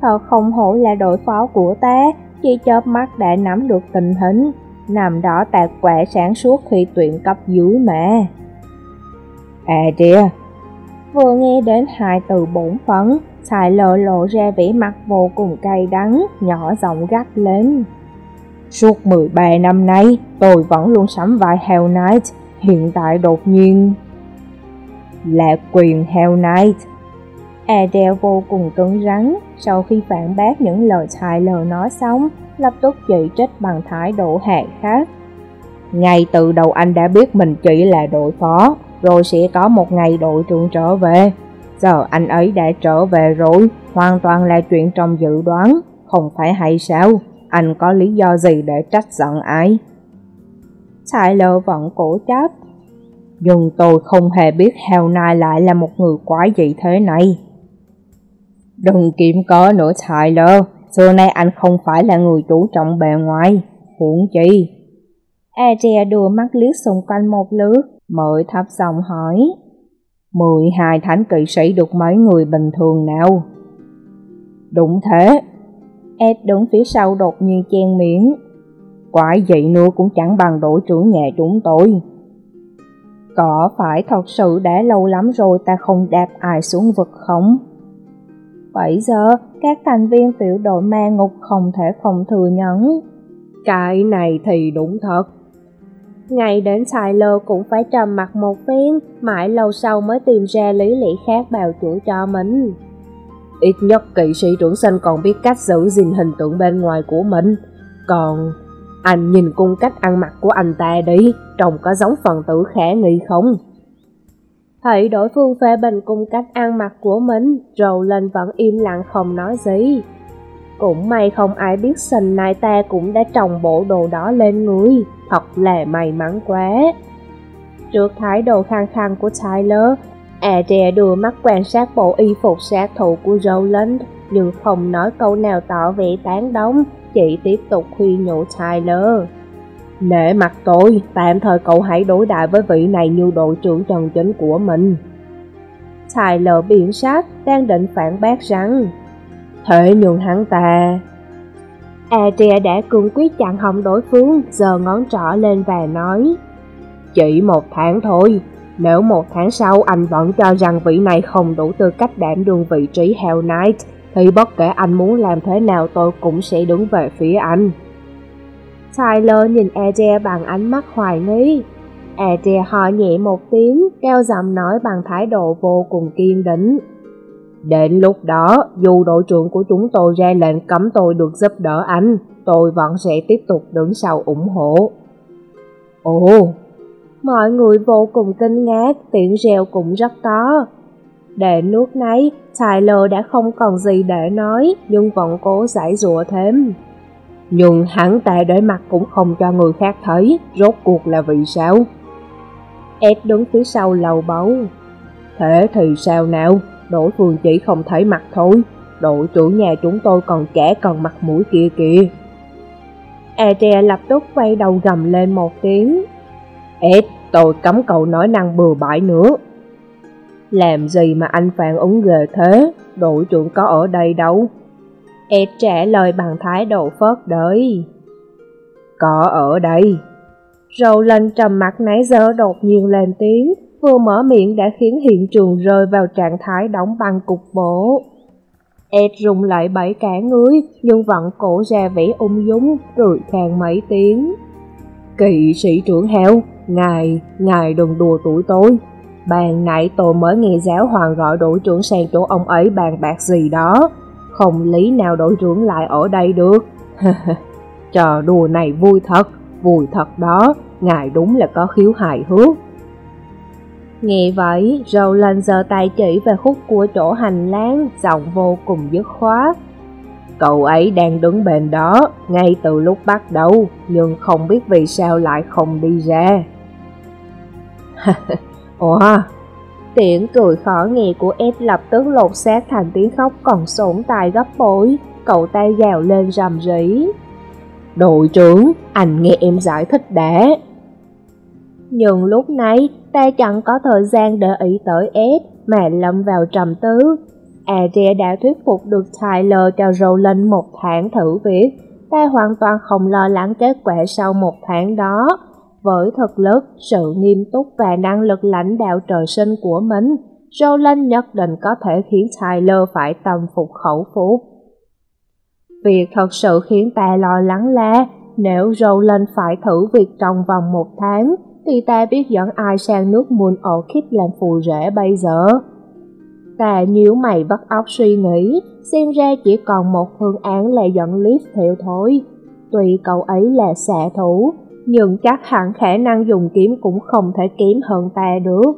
Thật không hổ là đội phó của ta, chỉ chớp mắt đã nắm được tình hình, nằm đó tạc quả sáng suốt khi tuyển cấp dưới mà. À kìa, vừa nghe đến hai từ bổn phấn, xài lờ lộ ra vẻ mặt vô cùng cay đắng, nhỏ giọng gắt lên. Suốt 13 năm nay, tôi vẫn luôn sắm vai Hell Knight, hiện tại đột nhiên là quyền Hell Knight. Adele vô cùng cứng rắn, sau khi phản bác những lời Tyler nói xong, lập tức chỉ trích bằng thái độ hạ khác. Ngay từ đầu anh đã biết mình chỉ là đội phó, rồi sẽ có một ngày đội trưởng trở về. Giờ anh ấy đã trở về rồi, hoàn toàn là chuyện trong dự đoán, không phải hay sao? Anh có lý do gì để trách giận ai? Tyler vẫn cổ chấp. Nhưng tôi không hề biết Hell Knight lại là một người quái dị thế này. Đừng kiếm cớ nữa Tyler, xưa nay anh không phải là người chủ trọng bề ngoài, huống chi. Adria đùa mắt liếc xung quanh một lướt, mới thấp giọng hỏi. 12 thánh kỵ sĩ được mấy người bình thường nào? Đúng thế. Ed đứng phía sau đột nhiên chen miệng. Quái dị nữa cũng chẳng bằng đội trưởng nhà chúng tôi. Có phải thật sự đã lâu lắm rồi ta không đạp ai xuống vực không? Bây giờ, các thành viên tiểu đội ma ngục không thể không thừa nhận. Cái này thì đúng thật. Ngay đến Tyler cũng phải trầm mặt một phen, mãi lâu sau mới tìm ra lý lẽ khác bào chữa cho mình. Ít nhất kỵ sĩ trưởng sinh còn biết cách giữ gìn hình tượng bên ngoài của mình. Còn anh nhìn cung cách ăn mặc của anh ta đi, trông có giống phần tử khả nghi không? Thấy đối phương phê bình cung cách ăn mặc của mình, rầu lên vẫn im lặng không nói gì. Cũng may không ai biết sình này ta cũng đã trồng bộ đồ đó lên người, thật là may mắn quá. Trước thái độ khăng khăng của Tyler, e Adria đưa mắt quan sát bộ y phục sát thủ của Roland, nhưng không nói câu nào tỏ vẻ tán đóng, chị tiếp tục khuyên nhủ Tyler. Nể mặt tôi, tạm thời cậu hãy đối đại với vị này như đội trưởng trần chính của mình. Tyler biển sát, đang định phản bác rằng Thế nhưng hắn ta... Adria đã cương quyết chặn họng đối phương, giờ ngón trỏ lên và nói Chỉ một tháng thôi, nếu một tháng sau anh vẫn cho rằng vị này không đủ tư cách đảm đương vị trí Hell Knight, thì bất kể anh muốn làm thế nào tôi cũng sẽ đứng về phía anh. Tyler nhìn Adria bằng ánh mắt hoài nghi. Adria ho nhẹ một tiếng, keo giọng nói bằng thái độ vô cùng kiên định. Đến lúc đó, dù đội trưởng của chúng tôi ra lệnh cấm tôi được giúp đỡ anh, tôi vẫn sẽ tiếp tục đứng sau ủng hộ. Ồ, mọi người vô cùng kinh ngạc, tiếng reo cũng rất to. Đến nuốt nấy, Tyler đã không còn gì để nói, nhưng vẫn cố giải rụa thêm. Nhưng hắn ta để mặt cũng không cho người khác thấy, rốt cuộc là vì sao? Ed đứng phía sau lầu bấu. Thế thì sao nào? đội phương chỉ không thấy mặt thôi. Đội trưởng nhà chúng tôi còn trẻ còn mặt mũi kia kìa. Adria lập tức quay đầu gầm lên một tiếng. Ed, tôi cấm cậu nói năng bừa bãi nữa. Làm gì mà anh phản ứng ghê thế? Đội trưởng có ở đây đâu? Ed trả lời bằng thái độ phớt đới. Có ở đây. Râu lên trầm mặt nãy giờ đột nhiên lên tiếng, vừa mở miệng đã khiến hiện trường rơi vào trạng thái đóng băng cục bộ. Ed rung lại bảy cả người, nhưng vẫn cổ ra vẻ ung dung, cười khàn mấy tiếng. Kỵ sĩ trưởng heo, ngài, ngài đừng đùa tuổi tôi. Bàn nãy tôi mới nghe giáo hoàng gọi đội trưởng sang chỗ ông ấy bàn bạc gì đó. Không lý nào đội trưởng lại ở đây được. Trò đùa này vui thật, vui thật đó, ngài đúng là có khiếu hài hước. Nghe vậy, Roland giơ tay chỉ về khúc của chỗ hành lang, giọng vô cùng dứt khoát. Cậu ấy đang đứng bên đó, ngay từ lúc bắt đầu, nhưng không biết vì sao lại không đi ra. Ủa, tiếng cười khó nghe của Ed lập tức lột xác thành tiếng khóc còn sổn tài gấp bội, cậu tay gào lên rầm rỉ. Đội trưởng, anh nghe em giải thích đã. Nhưng lúc nãy, ta chẳng có thời gian để ý tới Ed, mà lâm vào trầm tư. Adria đã thuyết phục được Tyler cho Roland một tháng thử việc. Ta hoàn toàn không lo lắng kết quả sau một tháng đó. Với thực lực, sự nghiêm túc và năng lực lãnh đạo trời sinh của mình, Roland nhất định có thể khiến Tyler phải tâm phục khẩu phục. Việc thật sự khiến ta lo lắng là nếu Roland phải thử việc trong vòng một tháng, thì ta biết dẫn ai sang nước Moon Orchid làm phù rể bây giờ. Ta nhíu mày bắt óc suy nghĩ, xem ra chỉ còn một phương án là dẫn Liv theo thôi. Tuy cậu ấy là xạ thủ, nhưng chắc hẳn khả năng dùng kiếm cũng không thể kém hơn ta được.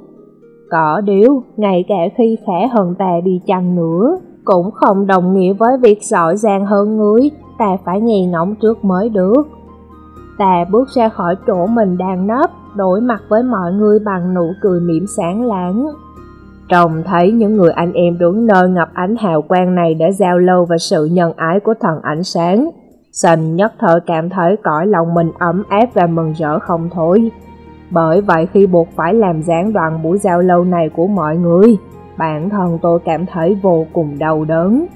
Có điều, ngay cả khi khả hơn ta đi chăng nữa, cũng không đồng nghĩa với việc giỏi giang hơn người, ta phải nghe ngóng trước mới được. Ta bước ra khỏi chỗ mình đang nấp, đối mặt với mọi người bằng nụ cười mỉm sáng láng. Trông thấy những người anh em đứng nơi ngập ánh hào quang này đã giao lưu và sự nhân ái của thần ánh sáng. Sành nhất thời cảm thấy cõi lòng mình ấm áp và mừng rỡ không thôi. Bởi vậy khi buộc phải làm gián đoạn buổi giao lưu này của mọi người, bản thân tôi cảm thấy vô cùng đau đớn.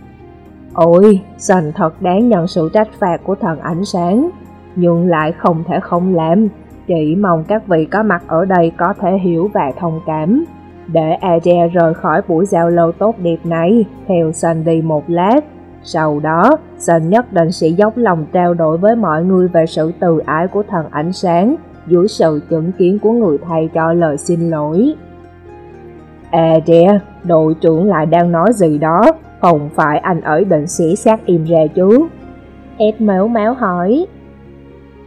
Ôi, Sành thật đáng nhận sự trách phạt của thần ánh sáng, nhưng lại không thể không làm. Chỉ mong các vị có mặt ở đây có thể hiểu và thông cảm. Để Aria rời khỏi buổi giao lưu tốt đẹp này, theo Sành đi một lát. Sau đó, Sơn nhất định sẽ dốc lòng trao đổi với mọi người về sự từ ái của thần ánh sáng, dưới sự chứng kiến của người thầy cho lời xin lỗi. Aria, đội trưởng lại đang nói gì đó, không phải anh ấy định xỉ xác im ra chứ. Ed méo máu hỏi.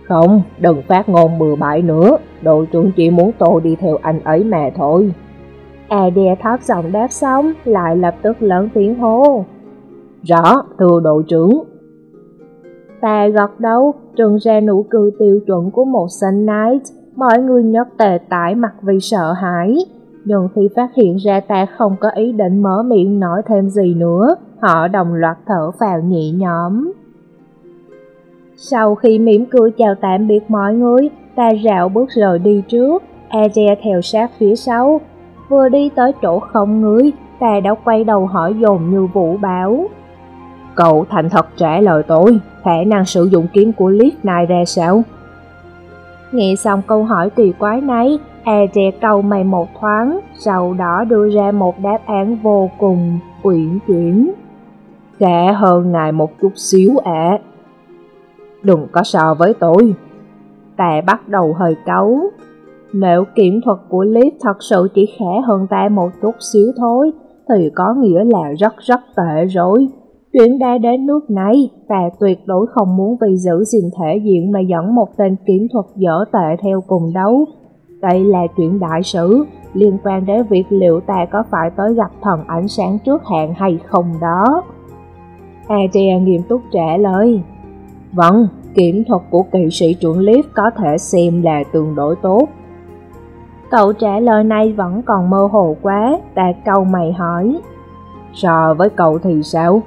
Không, đừng phát ngôn bừa bãi nữa, đội trưởng chỉ muốn tôi đi theo anh ấy mà thôi. Adair thấp giọng đáp xong, lại lập tức lớn tiếng hô. Rõ, thưa đội trưởng. Ta gật đầu, trừng ra nụ cười tiêu chuẩn của một Sun Knight, mọi người nhất tề tải mặt vì sợ hãi. Nhưng khi phát hiện ra ta không có ý định mở miệng nói thêm gì nữa, họ đồng loạt thở vào nhẹ nhõm. Sau khi mỉm cười chào tạm biệt mọi người, ta rạo bước rời đi trước, e Aria theo sát phía sau. Vừa đi tới chỗ không người, ta đã quay đầu hỏi dồn như vũ báo. Cậu thành thật trả lời tôi, khả năng sử dụng kiếm của Liv này ra sao? Nghe xong câu hỏi kỳ quái nấy, Ere cầu mày một thoáng, sau đó đưa ra một đáp án vô cùng uyển chuyển. Khá hơn ngài một chút xíu ạ. À. đừng có so với tôi. Ta bắt đầu hơi cấu. Nếu kiểm thuật của Liv thật sự chỉ khẽ hơn ta một chút xíu thôi, thì có nghĩa là rất rất tệ rồi. Chuyện đã đến nước này, ta tuyệt đối không muốn vì giữ gìn thể diện mà dẫn một tên kiếm thuật dở tệ theo cùng đấu. Đây là chuyện đại sự, liên quan đến việc liệu ta có phải tới gặp thần ánh sáng trước hạn hay không đó. Adria nghiêm túc trả lời. Vâng, kiểm thuật của kỵ sĩ trưởng Liếp có thể xem là tương đối tốt. Cậu trả lời này vẫn còn mơ hồ quá, ta câu mày hỏi. So với cậu thì sao?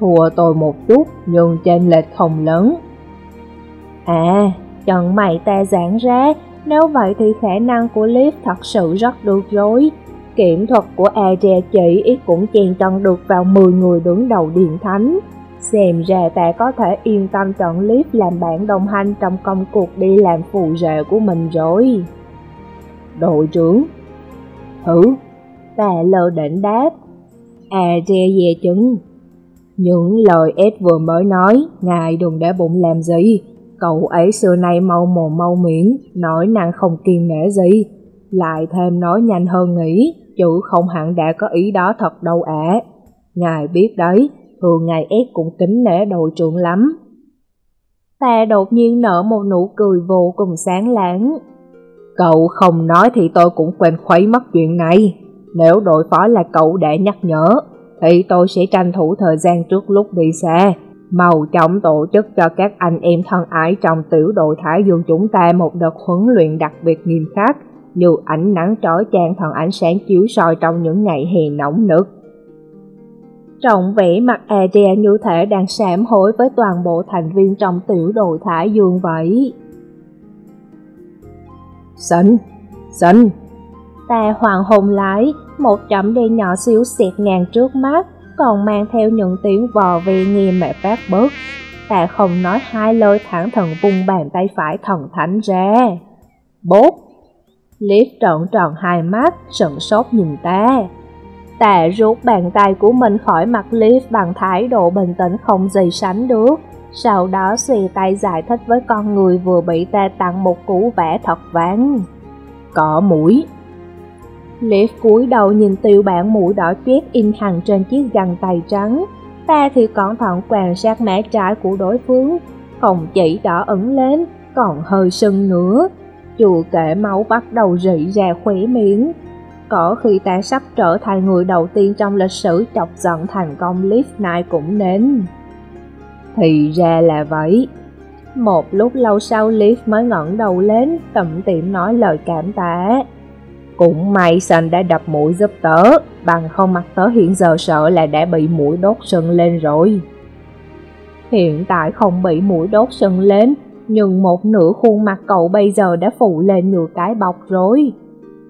Thua tôi một chút, nhưng trên lệch không lớn. À, chân mày ta giãn ra, nếu vậy thì khả năng của Liv thật sự rất được rối. Kiểm thuật của Aria chỉ ít cũng chèn chân được vào 10 người đứng đầu điện thánh. Xem ra ta có thể yên tâm chọn Liv làm bạn đồng hành trong công cuộc đi làm phù rể của mình rồi. Đội trưởng Thử. Ta lơ định đáp. Aria về chứng. Những lời Ed vừa mới nói, ngài đừng để bụng làm gì, Cậu ấy xưa nay mau mồm mau miệng, nói năng không kiên nể gì, lại thêm nói nhanh hơn nghĩ, chứ không hẳn đã có ý đó thật đâu ạ. Ngài biết đấy, thường ngài Ed cũng kính nể đội trưởng lắm. Ta đột nhiên nở một nụ cười vô cùng sáng láng. Cậu không nói thì tôi cũng quên khuấy mất chuyện này. Nếu đội phó là cậu đã nhắc nhở, thì tôi sẽ tranh thủ thời gian trước lúc đi xa, Màu trọng tổ chức cho các anh em thân ái trong tiểu đội Thái Dương chúng ta một đợt huấn luyện đặc biệt nghiêm khắc, như ánh nắng trói trang thần ánh sáng chiếu soi trong những ngày hè nóng nực. Trọng vẻ mặt Adria như thể đang sám hối với toàn bộ thành viên trong tiểu đội Thái Dương vậy. Sánh, sánh, Ta hoàng hồn lái, một chậm đi nhỏ xíu xẹt ngang trước mắt, còn mang theo những tiếng vò vì nghi mẹ phát bớt. Ta không nói hai lời thẳng thần vung bàn tay phải thần thánh ra. Bốt! Liếp trợn tròn hai mắt, sững sốt nhìn ta. Ta rút bàn tay của mình khỏi mặt Liv bằng thái độ bình tĩnh không gì sánh được. Sau đó xì tay giải thích với con người vừa bị ta tặng một cú vẽ thật ván. Cỏ mũi, Liv cúi đầu nhìn tiêu bản mũi đỏ tuyết in hằn trên chiếc găng tay trắng. Ta thì cẩn thận quan sát mẻ trái của đối phương, không chỉ đỏ ẩn lên, còn hơi sưng nữa. Chùa kể máu bắt đầu rỉ ra khóe miệng. Có khi ta sắp trở thành người đầu tiên trong lịch sử chọc giận thành công Liv này cũng nên. Thì ra là vậy. Một lúc lâu sau Liv mới ngẩng đầu lên, tẩm tiệm nói lời cảm tạ. Cũng may sành đã đập mũi giúp tớ, bằng không mặt tớ hiện giờ sợ là đã bị mũi đốt sưng lên rồi. Hiện tại không bị mũi đốt sưng lên, nhưng một nửa khuôn mặt cậu bây giờ đã phụ lên nửa cái bọc rồi.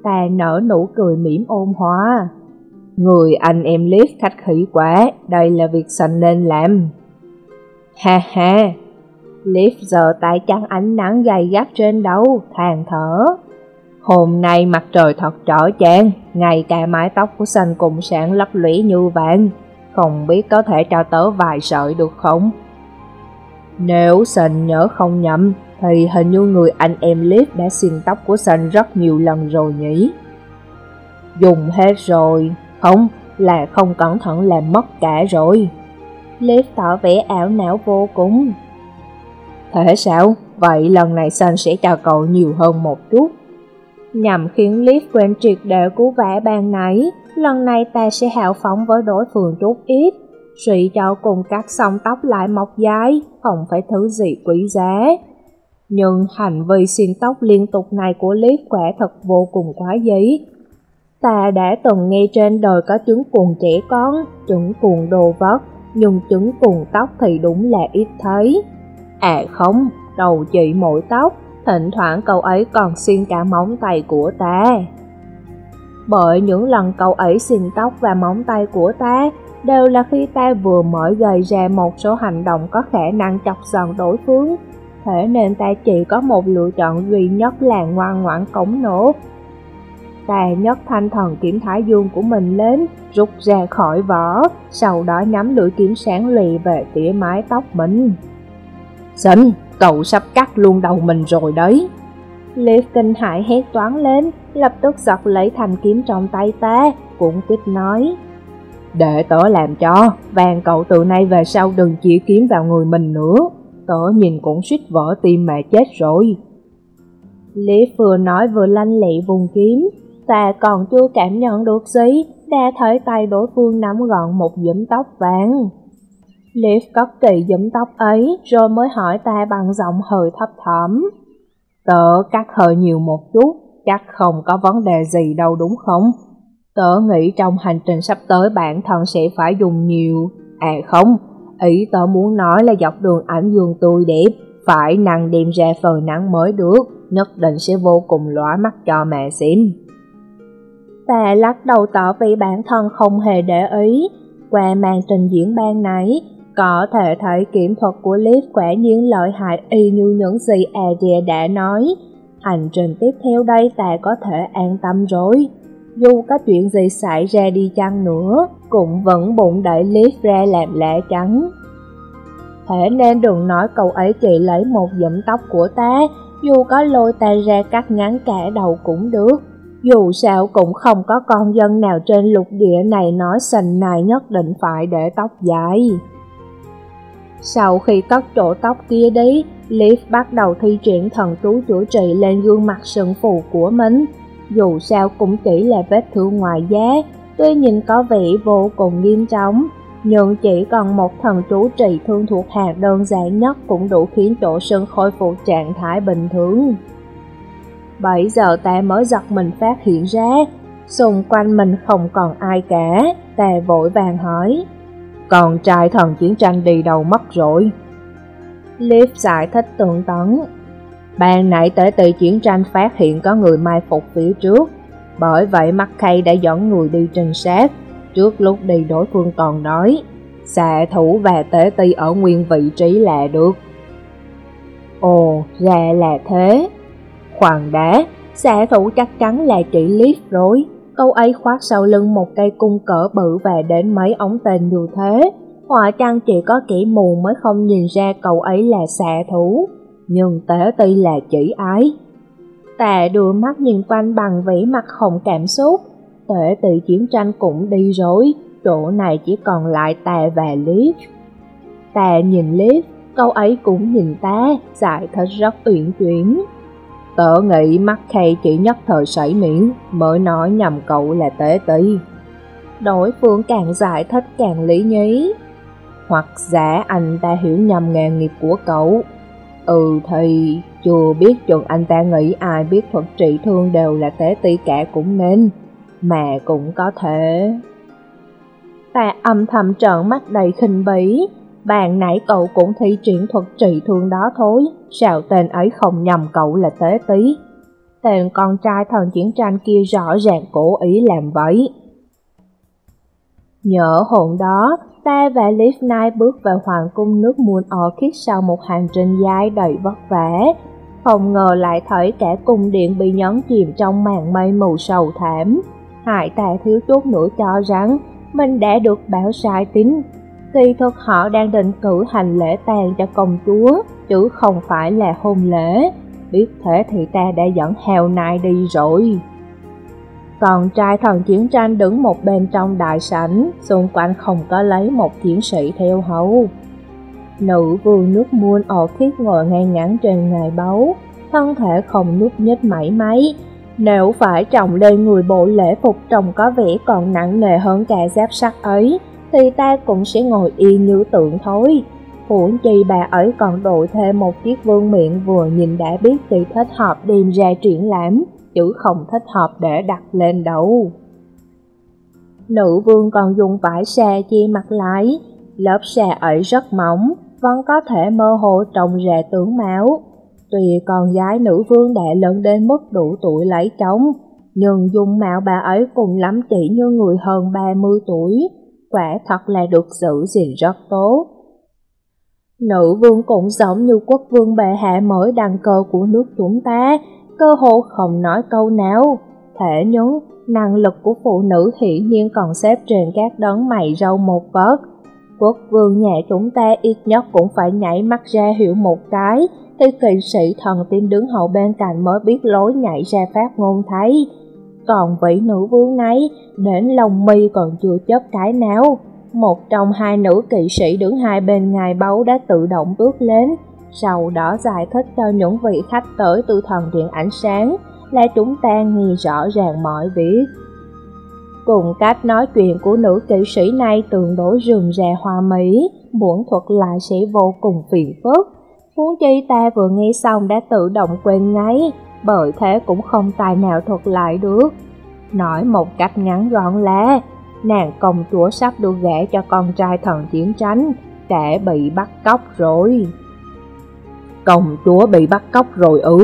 Ta nở nụ cười mỉm ôn hòa. Người anh em liếc khách khỉ quá, đây là việc sành nên làm. Ha ha, Liv giờ tại chắn ánh nắng dày gắt trên đầu, than thở. Hôm nay mặt trời thật rõ chang, ngay cả mái tóc của xanh cũng sáng lấp lũy như vàng, không biết có thể cho tớ vài sợi được không? Nếu xanh nhớ không nhầm, thì hình như người anh em Liv đã xin tóc của xanh rất nhiều lần rồi nhỉ? Dùng hết rồi, không, là không cẩn thận làm mất cả rồi. Liv tỏ vẻ ảo não vô cùng. Thế sao? Vậy lần này xanh sẽ cho cậu nhiều hơn một chút nhằm khiến Liv quên triệt để cú vẽ ban nãy. Lần này ta sẽ hào phóng với đối phương chút ít, suy cho cùng cắt xong tóc lại mọc dài, không phải thứ gì quý giá. Nhưng hành vi xin tóc liên tục này của Liv quả thật vô cùng quá dí. Ta đã từng nghe trên đời có trứng cuồng trẻ con, trứng cuồng đồ vật, nhưng trứng cuồng tóc thì đúng là ít thấy. À không, đầu chị mỗi tóc, thỉnh thoảng cậu ấy còn xin cả móng tay của ta. Bởi những lần cậu ấy xin tóc và móng tay của ta đều là khi ta vừa mới gây ra một số hành động có khả năng chọc giận đối phương, thế nên ta chỉ có một lựa chọn duy nhất là ngoan ngoãn cống nổ. Ta nhấc thanh thần kiểm thái dương của mình lên, rút ra khỏi vỏ, sau đó nhắm lưỡi kiếm sáng lì về tỉa mái tóc mình. Sinh, cậu sắp cắt luôn đầu mình rồi đấy. Liv kinh hại hét toán lên, lập tức giật lấy thanh kiếm trong tay ta, cũng kích nói. Để tớ làm cho, vàng cậu từ nay về sau đừng chỉ kiếm vào người mình nữa. Tớ nhìn cũng suýt vỡ tim mà chết rồi. Liv vừa nói vừa lanh lị vùng kiếm, ta còn chưa cảm nhận được gì, đã thấy tay đối phương nắm gọn một dũng tóc vàng. Liv cất kỳ giấm tóc ấy rồi mới hỏi ta bằng giọng hơi thấp thỏm. Tớ cắt hơi nhiều một chút, chắc không có vấn đề gì đâu đúng không? Tớ nghĩ trong hành trình sắp tới bản thân sẽ phải dùng nhiều... À không, ý tớ muốn nói là dọc đường ảnh dương tươi đẹp, phải năng đem ra phần nắng mới được, nhất định sẽ vô cùng lóa mắt cho mẹ xem. Ta lắc đầu tỏ vì bản thân không hề để ý, qua màn trình diễn ban nãy, có thể thấy kiểm thuật của Liv quả nhiên lợi hại y như những gì Adia đã nói. Hành trình tiếp theo đây ta có thể an tâm rồi. Dù có chuyện gì xảy ra đi chăng nữa, cũng vẫn bụng đẩy Liv ra làm lẽ trắng. Thế nên đừng nói cậu ấy chỉ lấy một dẫm tóc của ta, dù có lôi ta ra cắt ngắn cả đầu cũng được. Dù sao cũng không có con dân nào trên lục địa này nói sành này nhất định phải để tóc dài. Sau khi cất chỗ tóc kia đi, Leaf bắt đầu thi triển thần chú chữa trị lên gương mặt sừng phù của mình. Dù sao cũng chỉ là vết thương ngoài giá, tuy nhìn có vẻ vô cùng nghiêm trọng, nhưng chỉ còn một thần chú trị thương thuộc hạt đơn giản nhất cũng đủ khiến chỗ sưng khôi phục trạng thái bình thường. Bây giờ ta mới giật mình phát hiện ra, xung quanh mình không còn ai cả, ta vội vàng hỏi. Còn trai thần chiến tranh đi đâu mất rồi? Liv giải thích tường tấn. Ban nãy tế từ chiến tranh phát hiện có người mai phục phía trước, bởi vậy McKay đã dẫn người đi trinh sát. Trước lúc đi đối phương còn nói, xạ thủ và tế ti ở nguyên vị trí là được. Ồ, ra là thế. Khoan đá, xạ thủ chắc chắn là chị Liv rồi. Câu ấy khoác sau lưng một cây cung cỡ bự và đến mấy ống tên như thế. Họa chăng chỉ có kỹ mù mới không nhìn ra cậu ấy là xạ thủ, nhưng tế ti là chỉ ái. Tà đưa mắt nhìn quanh bằng vĩ mặt không cảm xúc, tệ tỷ chiến tranh cũng đi rồi, chỗ này chỉ còn lại tà và Liv. Tà nhìn Liv, câu ấy cũng nhìn ta, giải thích rất uyển chuyển. Tớ nghĩ mắt khay chỉ nhất thời sảy miệng, mới nói nhầm cậu là tế tí. Đối phương càng giải thích càng lý nhí. Hoặc giả anh ta hiểu nhầm nghề nghiệp của cậu. Ừ thì chưa biết chừng anh ta nghĩ ai biết thuật trị thương đều là tế tí cả cũng nên, mà cũng có thể. Ta âm thầm trợn mắt đầy khinh bỉ, bạn nãy cậu cũng thi triển thuật trị thương đó thôi, sao tên ấy không nhầm cậu là tế tí. Tên con trai thần chiến tranh kia rõ ràng cố ý làm vậy. Nhớ hồn đó, ta và Leaf Knight bước vào hoàng cung nước Moon Orchid sau một hành trình dài đầy vất vả. Không ngờ lại thấy cả cung điện bị nhấn chìm trong màn mây mù sầu thảm. Hại ta thiếu chút nữa cho rằng mình đã được bảo sai tính. Kỳ thực họ đang định cử hành lễ tang cho công chúa, chứ không phải là hôn lễ. Biết thế thì ta đã dẫn heo nai đi rồi. Còn trai thần chiến tranh đứng một bên trong đại sảnh, xung quanh không có lấy một chiến sĩ theo hầu. Nữ vương nước muôn ổ thiết ngồi ngay ngắn trên ngài báu, thân thể không nhúc nhích mảy máy, Nếu phải trọng lên người bộ lễ phục trông có vẻ còn nặng nề hơn cả giáp sắt ấy, thì ta cũng sẽ ngồi yên như tượng thôi. Huống chi bà ấy còn đội thêm một chiếc vương miệng vừa nhìn đã biết thì thích hợp đem ra triển lãm, chứ không thích hợp để đặt lên đâu. Nữ vương còn dùng vải xe che mặt lái, lớp xe ấy rất mỏng, vẫn có thể mơ hồ trông ra tướng máu. Tuy con gái nữ vương đã lớn đến mức đủ tuổi lấy chồng, nhưng dung mạo bà ấy cùng lắm chỉ như người hơn 30 tuổi, quả thật là được giữ gìn rất tốt. Nữ vương cũng giống như quốc vương bệ hạ mới đăng cơ của nước chúng ta, cơ hồ không nói câu nào. Thể nhấn, năng lực của phụ nữ hiển nhiên còn xếp trên các đấng mày râu một vớt. Quốc vương nhà chúng ta ít nhất cũng phải nhảy mắt ra hiểu một cái, thì kỵ sĩ thần tiên đứng hậu bên cạnh mới biết lối nhảy ra phát ngôn thấy. Còn vĩ nữ vương nấy đến lòng mi còn chưa chấp cái nào. Một trong hai nữ kỵ sĩ đứng hai bên ngài báu đã tự động bước lên, sau đó giải thích cho những vị khách tới từ thần điện ánh sáng là chúng ta nghe rõ ràng mọi việc. Cùng cách nói chuyện của nữ kỵ sĩ này tương đối rườm rà hoa mỹ, muốn thuật lại sẽ vô cùng phiền phức. Huống chi ta vừa nghe xong đã tự động quên ngay, bởi thế cũng không tài nào thuật lại được. Nói một cách ngắn gọn là, nàng công chúa sắp đưa gả cho con trai thần chiến tranh, đã bị bắt cóc rồi. Công chúa bị bắt cóc rồi ư?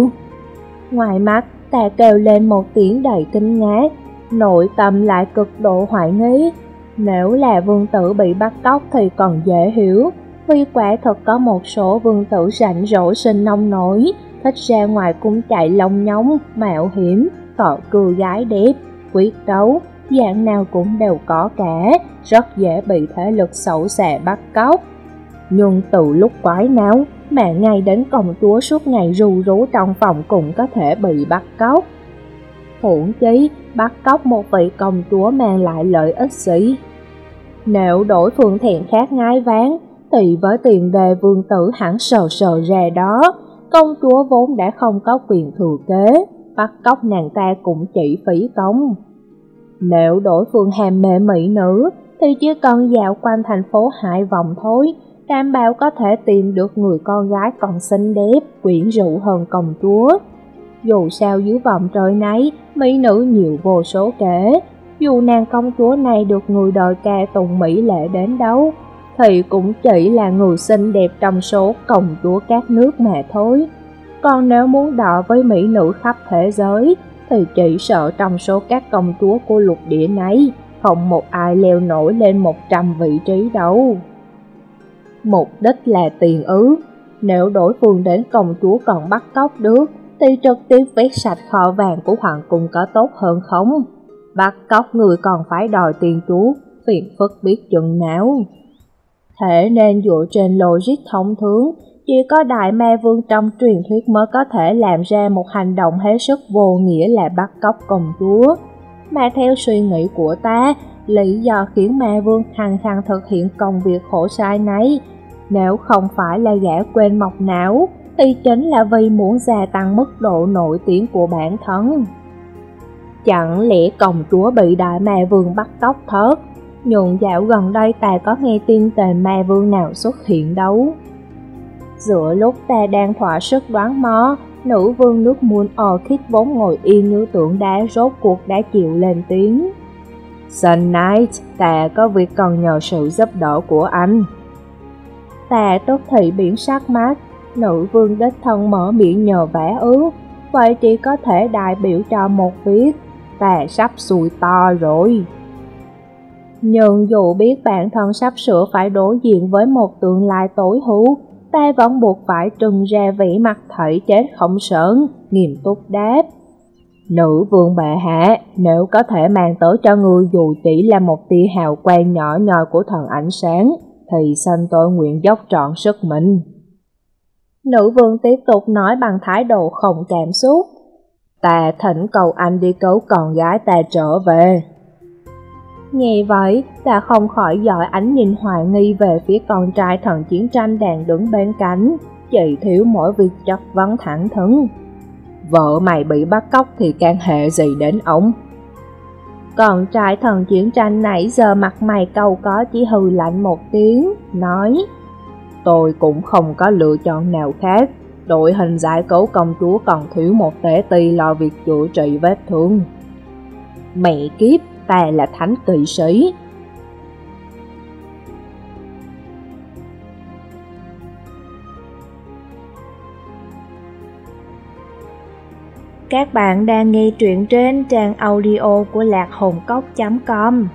Ngoài mắt, ta kêu lên một tiếng đầy kinh ngạc, nội tâm lại cực độ hoài nghi. Nếu là vương tử bị bắt cóc thì còn dễ hiểu, vì quả thật có một số vương tử rảnh rỗi sinh nông nổi, thích ra ngoài cung chạy lông nhóng, mạo hiểm, cọ cưa gái đẹp, quyết đấu, dạng nào cũng đều có cả, rất dễ bị thế lực xấu xẻ bắt cóc. Nhưng từ lúc quái náo, mà ngay đến công chúa suốt ngày ru rú trong phòng cũng có thể bị bắt cóc. Hỗn chí, bắt cóc một vị công chúa mang lại lợi ích gì? Nếu đổi phương thiện khác ngái ván, thì với tiền đề vương tử hẳn sờ sờ ra đó, công chúa vốn đã không có quyền thừa kế, bắt cóc nàng ta cũng chỉ phí công. Nếu đổi phương hàm mê mỹ nữ, thì chỉ cần dạo quanh thành phố Hải vòng thôi, đảm bảo có thể tìm được người con gái còn xinh đẹp, quyển rũ hơn công chúa. Dù sao dưới vòng trời nấy, mỹ nữ nhiều vô số kể, dù nàng công chúa này được người đời ca tùng mỹ lệ đến đâu, thì cũng chỉ là người xinh đẹp trong số công chúa các nước mà thôi. Còn nếu muốn đọ với mỹ nữ khắp thế giới, thì chỉ sợ trong số các công chúa của lục địa này, không một ai leo nổi lên 100 vị trí đâu. Mục đích là tiền ứ, nếu đối phương đến công chúa còn bắt cóc được, thì trực tiếp vét sạch kho vàng của hoàng cung có tốt hơn không? Bắt cóc người còn phải đòi tiền chú, phiền phức biết chừng nào. Thế nên dựa trên logic thông thường, chỉ có đại ma vương trong truyền thuyết mới có thể làm ra một hành động hết sức vô nghĩa là bắt cóc công chúa. Mà theo suy nghĩ của ta, lý do khiến ma vương hằng hằng thực hiện công việc khổ sai này, nếu không phải là gã quên mọc não, thì chính là vì muốn gia tăng mức độ nổi tiếng của bản thân. Chẳng lẽ công chúa bị đại ma vương bắt cóc thớt, nhưng dạo gần đây ta có nghe tin tề ma vương nào xuất hiện đâu. Giữa lúc ta đang thỏa sức đoán mò, nữ vương nước muôn Orchid vốn ngồi yên như tượng đá rốt cuộc đã chịu lên tiếng. Sun Knight, ta có việc cần nhờ sự giúp đỡ của anh. Ta tốt thị biển sắc mát, nữ vương đích thân mở miệng nhờ vẽ ước, vậy chỉ có thể đại biểu cho một viết, ta sắp xùi to rồi. Nhưng dù biết bản thân sắp sửa phải đối diện với một tương lai tối hữu, ta vẫn buộc phải trừng ra vĩ mặt thảy chết không sớn, nghiêm túc đáp. Nữ vương bệ hạ, nếu có thể mang tới cho người dù chỉ là một tia hào quang nhỏ nhoi của thần ánh sáng, thì sanh tôi nguyện dốc trọn sức mình. Nữ vương tiếp tục nói bằng thái độ không cảm xúc. Ta thỉnh cầu anh đi cứu con gái ta trở về. Nghe vậy, ta không khỏi dõi ánh nhìn hoài nghi về phía con trai thần chiến tranh đang đứng bên cạnh, chỉ thiếu mỗi việc chất vấn thẳng thừng. Vợ mày bị bắt cóc thì can hệ gì đến ông? Con trai thần chiến tranh nãy giờ mặt mày câu có chỉ hừ lạnh một tiếng, nói Tôi cũng không có lựa chọn nào khác, đội hình giải cứu công chúa còn thiếu một tế ti lo việc chữa trị vết thương. Mẹ kiếp, ta là thánh kỵ sĩ. Các bạn đang nghe truyện trên trang audio của lạc hồn cốc.com